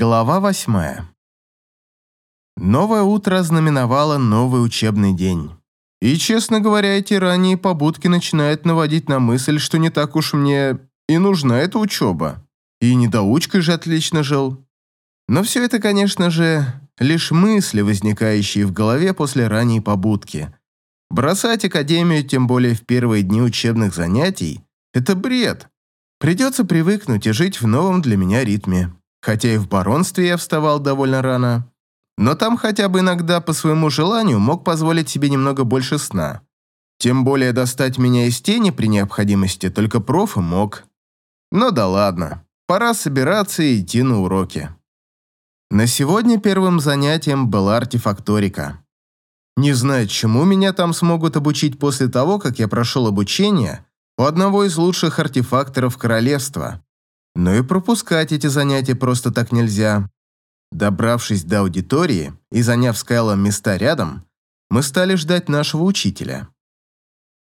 Глава восьмая. Новое утро знаменовало новый учебный день. И, честно говоря, эти ранние побудки начинают наводить на мысль, что не так уж мне и нужна эта учеба. И недоучкой же отлично жил. Но все это, конечно же, лишь мысли, возникающие в голове после ранней побудки. Бросать академию, тем более в первые дни учебных занятий, это бред. Придется привыкнуть и жить в новом для меня ритме. Хотя и в баронстве я вставал довольно рано, но там хотя бы иногда по своему желанию мог позволить себе немного больше сна. Тем более достать меня из тени при необходимости только проф и мог. Ну да ладно, пора собираться и идти на уроки. На сегодня первым занятием была артефакторика. Не знаю, чему меня там смогут обучить после того, как я прошел обучение у одного из лучших артефакторов королевства. Но и пропускать эти занятия просто так нельзя. Добравшись до аудитории и заняв с Кайлом места рядом, мы стали ждать нашего учителя.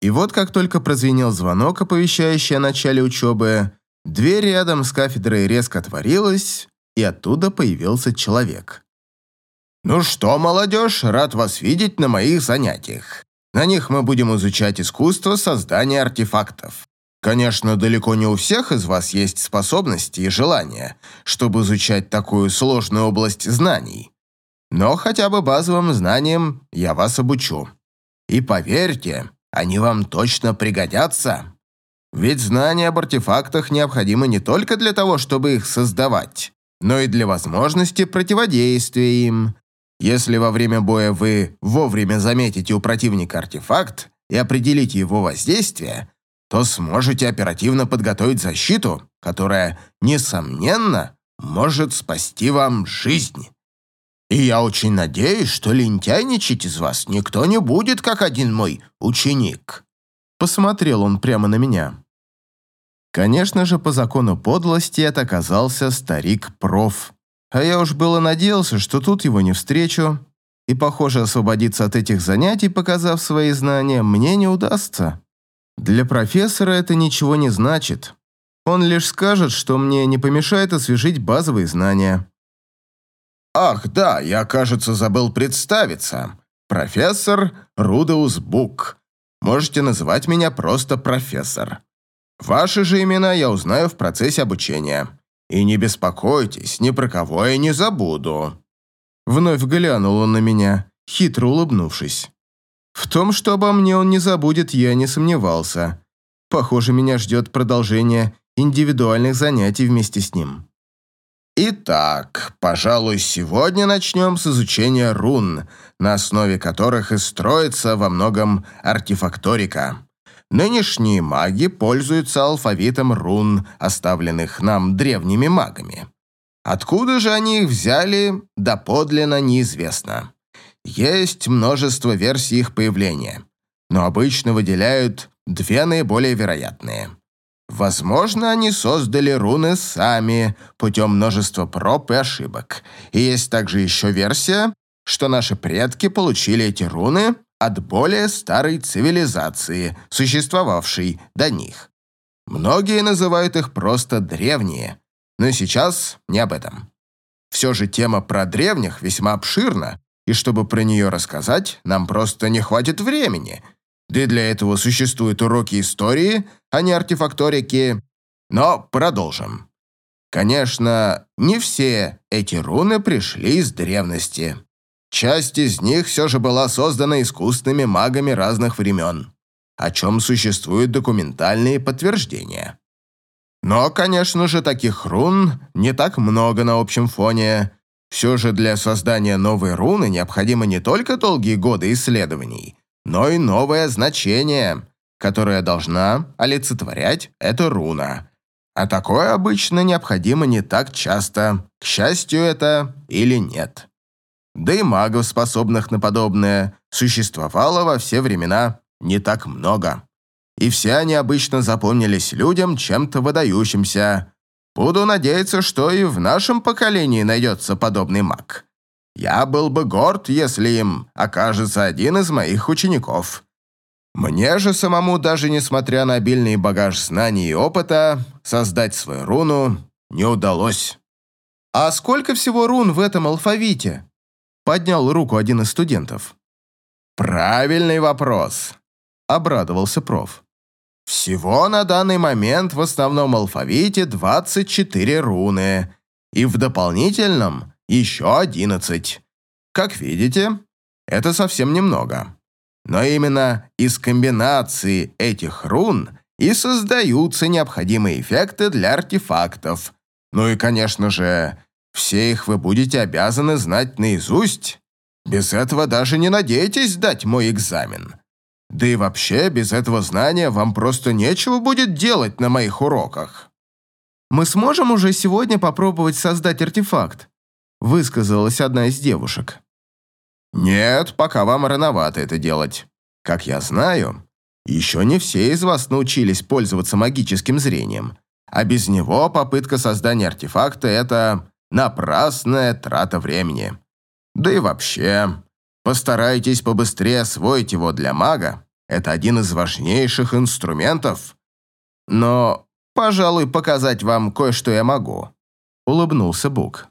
И вот как только прозвенел звонок, оповещающий о начале учебы, дверь рядом с кафедрой резко отворилась, и оттуда появился человек. «Ну что, молодежь, рад вас видеть на моих занятиях. На них мы будем изучать искусство создания артефактов. Конечно, далеко не у всех из вас есть способности и желания, чтобы изучать такую сложную область знаний. Но хотя бы базовым знаниям я вас обучу. И поверьте, они вам точно пригодятся. Ведь знания об артефактах необходимы не только для того, чтобы их создавать, но и для возможности противодействия им. Если во время боя вы вовремя заметите у противника артефакт и определите его воздействие – то сможете оперативно подготовить защиту, которая, несомненно, может спасти вам жизнь. И я очень надеюсь, что лентяйничать из вас никто не будет, как один мой ученик». Посмотрел он прямо на меня. Конечно же, по закону подлости это оказался старик-проф. А я уж было надеялся, что тут его не встречу, и, похоже, освободиться от этих занятий, показав свои знания, мне не удастся. Для профессора это ничего не значит. Он лишь скажет, что мне не помешает освежить базовые знания. «Ах, да, я, кажется, забыл представиться. Профессор Рудеус Бук. Можете называть меня просто профессор. Ваши же имена я узнаю в процессе обучения. И не беспокойтесь, ни про кого я не забуду». Вновь глянул он на меня, хитро улыбнувшись. В том, что обо мне он не забудет, я не сомневался. Похоже, меня ждет продолжение индивидуальных занятий вместе с ним. Итак, пожалуй, сегодня начнем с изучения рун, на основе которых и строится во многом артефакторика. Нынешние маги пользуются алфавитом рун, оставленных нам древними магами. Откуда же они их взяли, доподлинно неизвестно. Есть множество версий их появления, но обычно выделяют две наиболее вероятные. Возможно, они создали руны сами путем множества проб и ошибок. И есть также еще версия, что наши предки получили эти руны от более старой цивилизации, существовавшей до них. Многие называют их просто древние, но сейчас не об этом. Все же тема про древних весьма обширна, и чтобы про нее рассказать, нам просто не хватит времени. Да и для этого существуют уроки истории, а не артефакторики. Но продолжим. Конечно, не все эти руны пришли из древности. Часть из них все же была создана искусственными магами разных времен, о чем существуют документальные подтверждения. Но, конечно же, таких рун не так много на общем фоне, все же для создания новой руны необходимо не только долгие годы исследований, но и новое значение, которое должна олицетворять эта руна. А такое обычно необходимо не так часто, к счастью это или нет. Да и магов, способных на подобное, существовало во все времена не так много. И все они обычно запомнились людям чем-то выдающимся, Буду надеяться, что и в нашем поколении найдется подобный маг. Я был бы горд, если им окажется один из моих учеников. Мне же самому, даже несмотря на обильный багаж знаний и опыта, создать свою руну не удалось. «А сколько всего рун в этом алфавите?» Поднял руку один из студентов. «Правильный вопрос», — обрадовался проф. «Всего на данный момент в основном алфавите 24 руны, и в дополнительном еще 11. Как видите, это совсем немного. Но именно из комбинации этих рун и создаются необходимые эффекты для артефактов. Ну и, конечно же, все их вы будете обязаны знать наизусть. Без этого даже не надейтесь сдать мой экзамен. Да и вообще, без этого знания вам просто нечего будет делать на моих уроках. Мы сможем уже сегодня попробовать создать артефакт, высказалась одна из девушек. Нет, пока вам рановато это делать. Как я знаю, еще не все из вас научились пользоваться магическим зрением, а без него попытка создания артефакта – это напрасная трата времени. Да и вообще, постарайтесь побыстрее освоить его для мага. Это один из важнейших инструментов. Но, пожалуй, показать вам кое-что я могу», – улыбнулся Бук.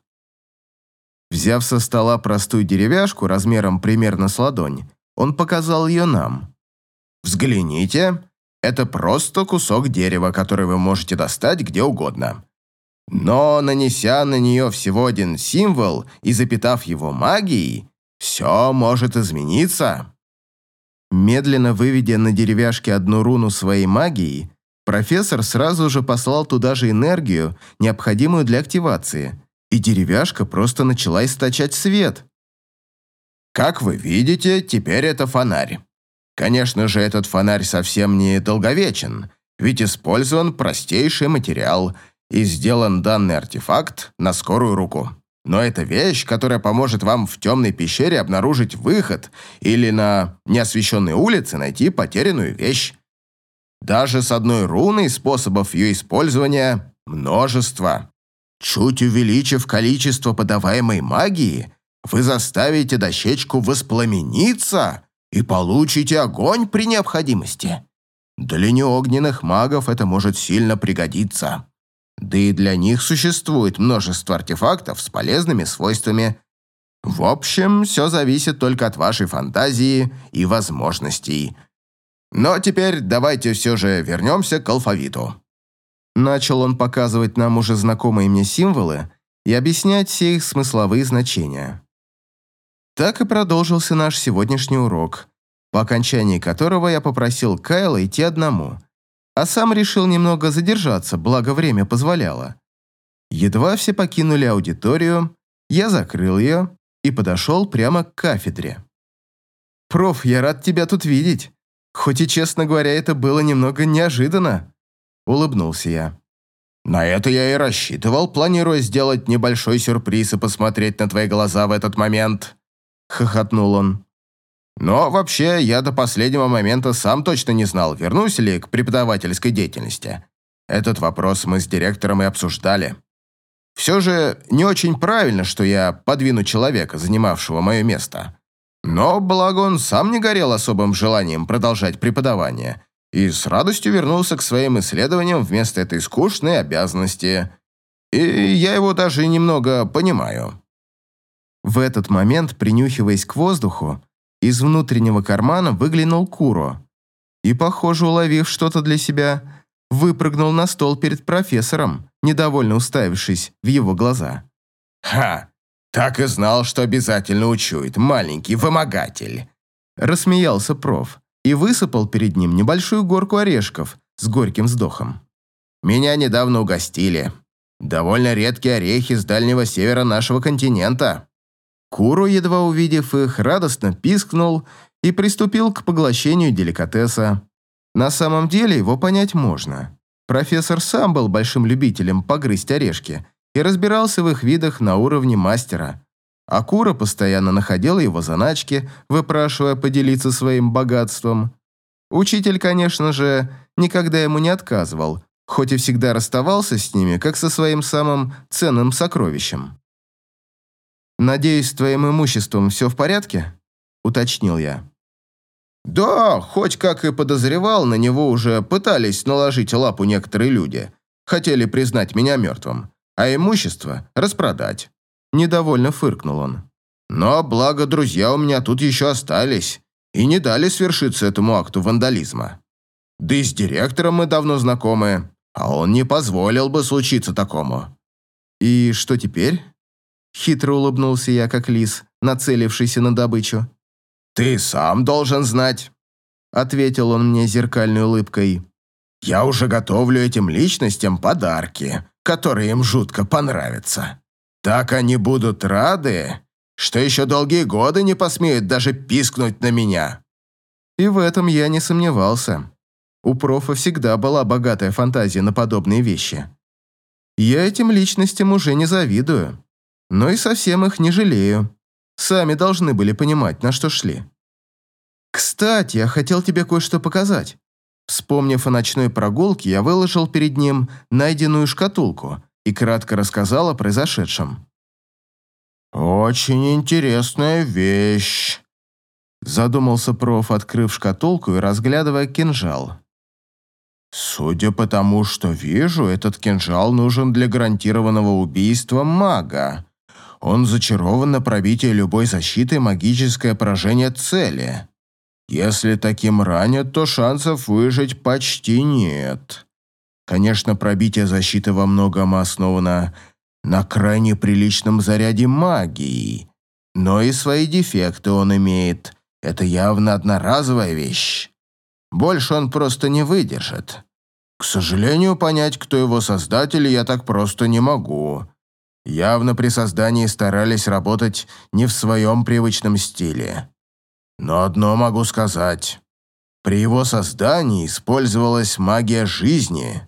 Взяв со стола простую деревяшку размером примерно с ладонь, он показал ее нам. «Взгляните, это просто кусок дерева, который вы можете достать где угодно. Но, нанеся на нее всего один символ и запитав его магией, все может измениться». Медленно выведя на деревяшке одну руну своей магией, профессор сразу же послал туда же энергию, необходимую для активации, и деревяшка просто начала источать свет. Как вы видите, теперь это фонарь. Конечно же, этот фонарь совсем не долговечен, ведь использован простейший материал и сделан данный артефакт на скорую руку. Но это вещь, которая поможет вам в темной пещере обнаружить выход или на неосвещенной улице найти потерянную вещь. Даже с одной руной способов ее использования множество. Чуть увеличив количество подаваемой магии, вы заставите дощечку воспламениться и получите огонь при необходимости. Для неогненных магов это может сильно пригодиться. Да и для них существует множество артефактов с полезными свойствами. В общем, все зависит только от вашей фантазии и возможностей. Но теперь давайте все же вернемся к алфавиту. Начал он показывать нам уже знакомые мне символы и объяснять все их смысловые значения. Так и продолжился наш сегодняшний урок, по окончании которого я попросил Кайла идти одному, а сам решил немного задержаться, благо время позволяло. Едва все покинули аудиторию, я закрыл ее и подошел прямо к кафедре. «Проф, я рад тебя тут видеть. Хоть и, честно говоря, это было немного неожиданно», улыбнулся я. «На это я и рассчитывал, планируя сделать небольшой сюрприз и посмотреть на твои глаза в этот момент», — хохотнул он. «Но вообще, я до последнего момента сам точно не знал, вернусь ли к преподавательской деятельности. Этот вопрос мы с директором и обсуждали. Все же не очень правильно, что я подвину человека, занимавшего мое место. Но, благо, он сам не горел особым желанием продолжать преподавание» и с радостью вернулся к своим исследованиям вместо этой скучной обязанности. И я его даже немного понимаю. В этот момент, принюхиваясь к воздуху, из внутреннего кармана выглянул Куро и, похоже, уловив что-то для себя, выпрыгнул на стол перед профессором, недовольно уставившись в его глаза. «Ха! Так и знал, что обязательно учует, маленький вымогатель!» Рассмеялся проф и высыпал перед ним небольшую горку орешков с горьким вздохом. «Меня недавно угостили. Довольно редкие орехи с дальнего севера нашего континента». Куру, едва увидев их, радостно пискнул и приступил к поглощению деликатеса. На самом деле его понять можно. Профессор сам был большим любителем погрызть орешки и разбирался в их видах на уровне мастера – Акура постоянно находила его заначки, выпрашивая поделиться своим богатством. Учитель, конечно же, никогда ему не отказывал, хоть и всегда расставался с ними, как со своим самым ценным сокровищем. «Надеюсь, с твоим имуществом все в порядке?» – уточнил я. «Да, хоть как и подозревал, на него уже пытались наложить лапу некоторые люди. Хотели признать меня мертвым. а имущество распродать. Недовольно фыркнул он. Но благо друзья у меня тут еще остались и не дали свершиться этому акту вандализма. Да и с директором мы давно знакомы, а он не позволил бы случиться такому. И что теперь? Хитро улыбнулся я, как лис, нацелившийся на добычу. «Ты сам должен знать», — ответил он мне зеркальной улыбкой. «Я уже готовлю этим личностям подарки, которые им жутко понравятся. Так они будут рады, что еще долгие годы не посмеют даже пискнуть на меня». И в этом я не сомневался. У профа всегда была богатая фантазия на подобные вещи. Я этим личностям уже не завидую, но и совсем их не жалею. Сами должны были понимать, на что шли. «Кстати, я хотел тебе кое-что показать». Вспомнив о ночной прогулке, я выложил перед ним найденную шкатулку и кратко рассказал о произошедшем. «Очень интересная вещь», – задумался проф, открыв шкатулку и разглядывая кинжал. «Судя по тому, что вижу, этот кинжал нужен для гарантированного убийства мага. Он зачарован на пробитие любой защиты магическое поражение цели. Если таким ранят, то шансов выжить почти нет. Конечно, пробитие защиты во многом основано на крайне приличном заряде магии, но и свои дефекты он имеет. Это явно одноразовая вещь. Больше он просто не выдержит. К сожалению, понять, кто его создатель, я так просто не могу. Явно при создании старались работать не в своем привычном стиле. Но одно могу сказать. При его создании использовалась магия жизни.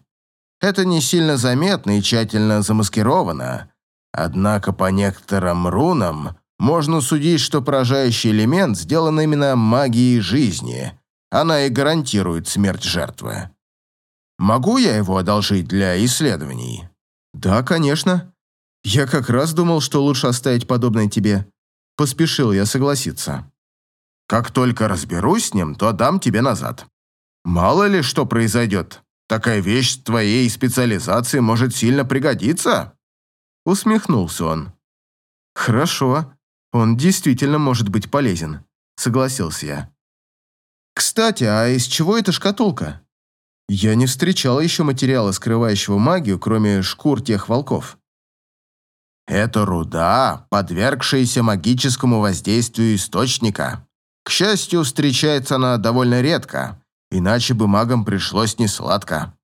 Это не сильно заметно и тщательно замаскировано. Однако по некоторым рунам можно судить, что поражающий элемент сделан именно магией жизни. Она и гарантирует смерть жертвы. Могу я его одолжить для исследований? Да, конечно. Я как раз думал, что лучше оставить подобное тебе. Поспешил я согласиться. Как только разберусь с ним, то дам тебе назад. Мало ли что произойдет. Такая вещь твоей специализации может сильно пригодиться. Усмехнулся он. Хорошо, он действительно может быть полезен, согласился я. Кстати, а из чего эта шкатулка? Я не встречал еще материала, скрывающего магию, кроме шкур тех волков. Это руда, подвергшаяся магическому воздействию источника. К счастью, встречается она довольно редко, иначе бы магам пришлось несладко.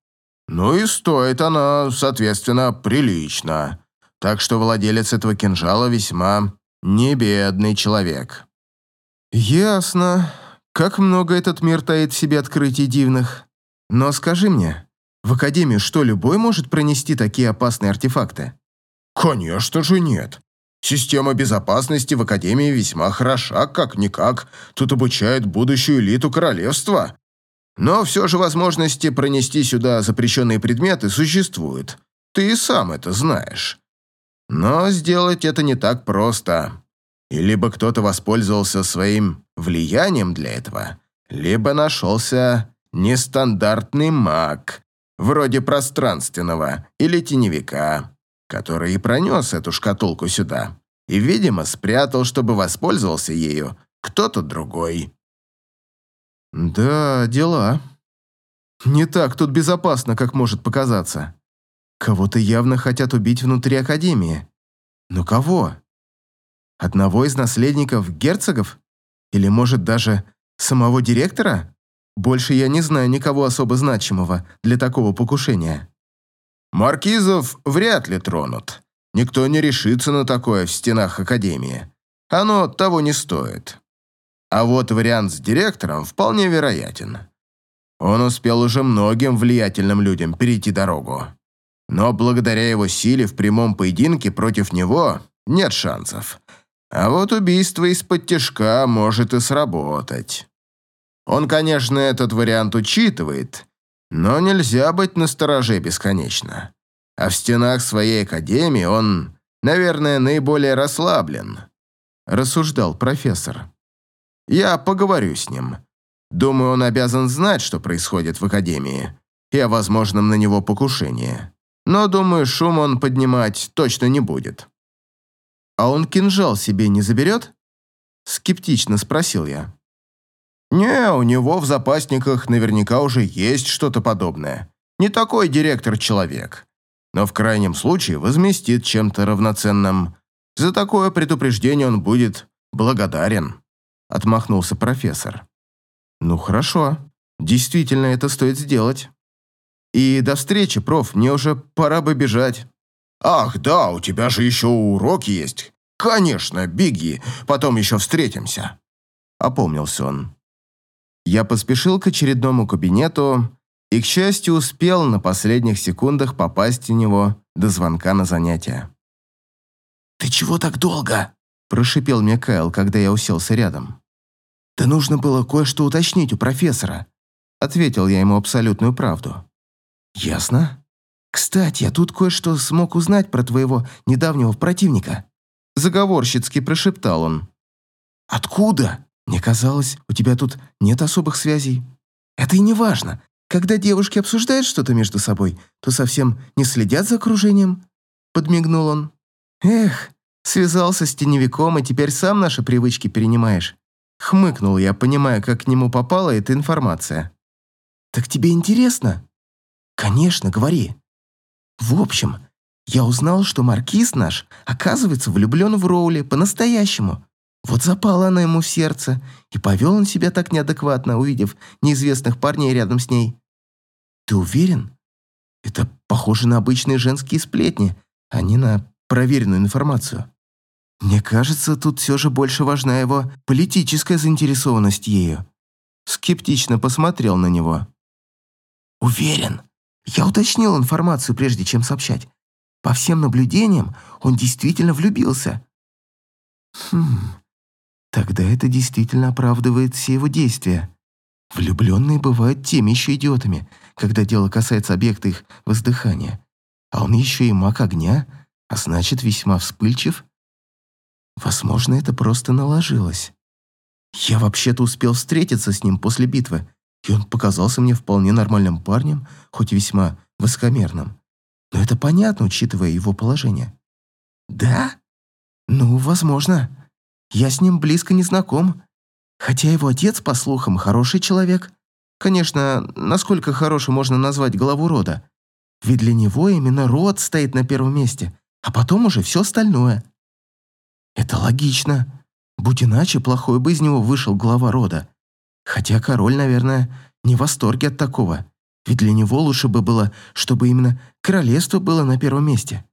Ну и стоит она, соответственно, прилично. Так что владелец этого кинжала весьма небедный человек. Ясно. Как много этот мир таит в себе открытий дивных. Но скажи мне, в Академию что, любой может пронести такие опасные артефакты? Конечно же нет. Система безопасности в Академии весьма хороша, как-никак. Тут обучают будущую элиту королевства. Но все же возможности пронести сюда запрещенные предметы существуют. Ты и сам это знаешь. Но сделать это не так просто. И либо кто-то воспользовался своим влиянием для этого, либо нашелся нестандартный маг, вроде пространственного или теневика который и пронес эту шкатулку сюда. И, видимо, спрятал, чтобы воспользовался ею кто-то другой. Да, дела. Не так тут безопасно, как может показаться. Кого-то явно хотят убить внутри Академии. Но кого? Одного из наследников герцогов? Или, может, даже самого директора? Больше я не знаю никого особо значимого для такого покушения. Маркизов вряд ли тронут. Никто не решится на такое в стенах Академии. Оно того не стоит. А вот вариант с директором вполне вероятен. Он успел уже многим влиятельным людям перейти дорогу. Но благодаря его силе в прямом поединке против него нет шансов. А вот убийство из-под тяжка может и сработать. Он, конечно, этот вариант учитывает но нельзя быть настороже бесконечно. А в стенах своей академии он, наверное, наиболее расслаблен, рассуждал профессор. Я поговорю с ним. Думаю, он обязан знать, что происходит в академии, и о возможном на него покушении. но, думаю, шум он поднимать точно не будет. «А он кинжал себе не заберет?» Скептично спросил я. «Не, у него в запасниках наверняка уже есть что-то подобное. Не такой директор-человек. Но в крайнем случае возместит чем-то равноценным. За такое предупреждение он будет благодарен», — отмахнулся профессор. «Ну хорошо, действительно это стоит сделать. И до встречи, проф, мне уже пора бы бежать». «Ах, да, у тебя же еще уроки есть. Конечно, беги, потом еще встретимся», — опомнился он. Я поспешил к очередному кабинету и, к счастью, успел на последних секундах попасть в него до звонка на занятия. «Ты чего так долго?» – прошипел мне Кайл, когда я уселся рядом. «Да нужно было кое-что уточнить у профессора», – ответил я ему абсолютную правду. «Ясно. Кстати, я тут кое-что смог узнать про твоего недавнего противника». Заговорщицки прошептал он. «Откуда? Мне казалось, у тебя тут нет особых связей. Это и не важно. Когда девушки обсуждают что-то между собой, то совсем не следят за окружением», — подмигнул он. «Эх, связался с теневиком, и теперь сам наши привычки перенимаешь». Хмыкнул я, понимая, как к нему попала эта информация. «Так тебе интересно?» «Конечно, говори». «В общем, я узнал, что маркиз наш, оказывается, влюблен в Роули по-настоящему. Вот запала она ему в сердце, и повел он себя так неадекватно, увидев неизвестных парней рядом с ней. Ты уверен? Это похоже на обычные женские сплетни, а не на проверенную информацию. Мне кажется, тут все же больше важна его политическая заинтересованность ею. Скептично посмотрел на него. Уверен. Я уточнил информацию, прежде чем сообщать. По всем наблюдениям, он действительно влюбился. Хм, тогда это действительно оправдывает все его действия. Влюбленные бывают теми еще идиотами, когда дело касается объекта их воздыхания. А он еще и маг огня, а значит, весьма вспыльчив. Возможно, это просто наложилось. Я вообще-то успел встретиться с ним после битвы, и он показался мне вполне нормальным парнем, хоть и весьма высокомерным. Но это понятно, учитывая его положение. Да? Ну, возможно. Я с ним близко не знаком. Хотя его отец, по слухам, хороший человек. Конечно, насколько хороший можно назвать главу рода. Ведь для него именно род стоит на первом месте, а потом уже все остальное. Это логично. Будь иначе, плохой бы из него вышел глава рода. Хотя король, наверное, не в восторге от такого. Ведь для него лучше бы было, чтобы именно королевство было на первом месте.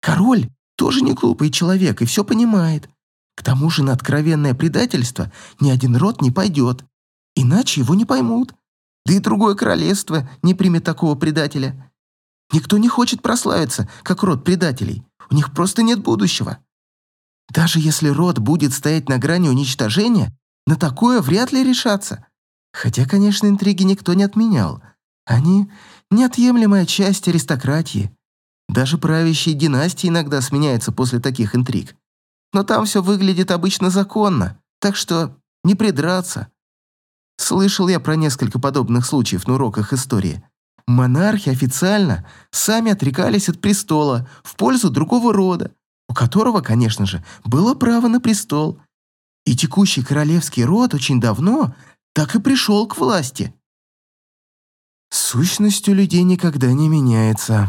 Король тоже не глупый человек и все понимает. К тому же на откровенное предательство ни один род не пойдет. Иначе его не поймут. Да и другое королевство не примет такого предателя. Никто не хочет прославиться, как род предателей. У них просто нет будущего. Даже если род будет стоять на грани уничтожения, на такое вряд ли решаться. Хотя, конечно, интриги никто не отменял – они — неотъемлемая часть аристократии. Даже правящие династии иногда сменяются после таких интриг. Но там все выглядит обычно законно, так что не придраться. Слышал я про несколько подобных случаев на уроках истории. Монархи официально сами отрекались от престола в пользу другого рода, у которого, конечно же, было право на престол. И текущий королевский род очень давно так и пришел к власти. Сущность у людей никогда не меняется.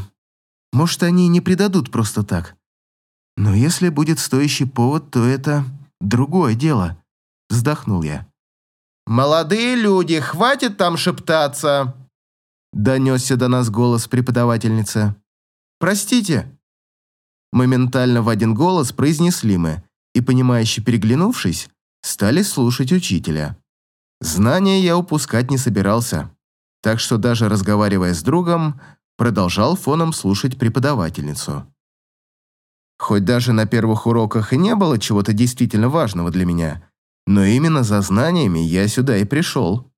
Может, они не предадут просто так. Но если будет стоящий повод, то это другое дело. Вздохнул я. «Молодые люди, хватит там шептаться!» Донесся до нас голос преподавательницы. «Простите!» Моментально в один голос произнесли мы и, понимающе переглянувшись, стали слушать учителя. Знания я упускать не собирался так что даже разговаривая с другом, продолжал фоном слушать преподавательницу. Хоть даже на первых уроках и не было чего-то действительно важного для меня, но именно за знаниями я сюда и пришел.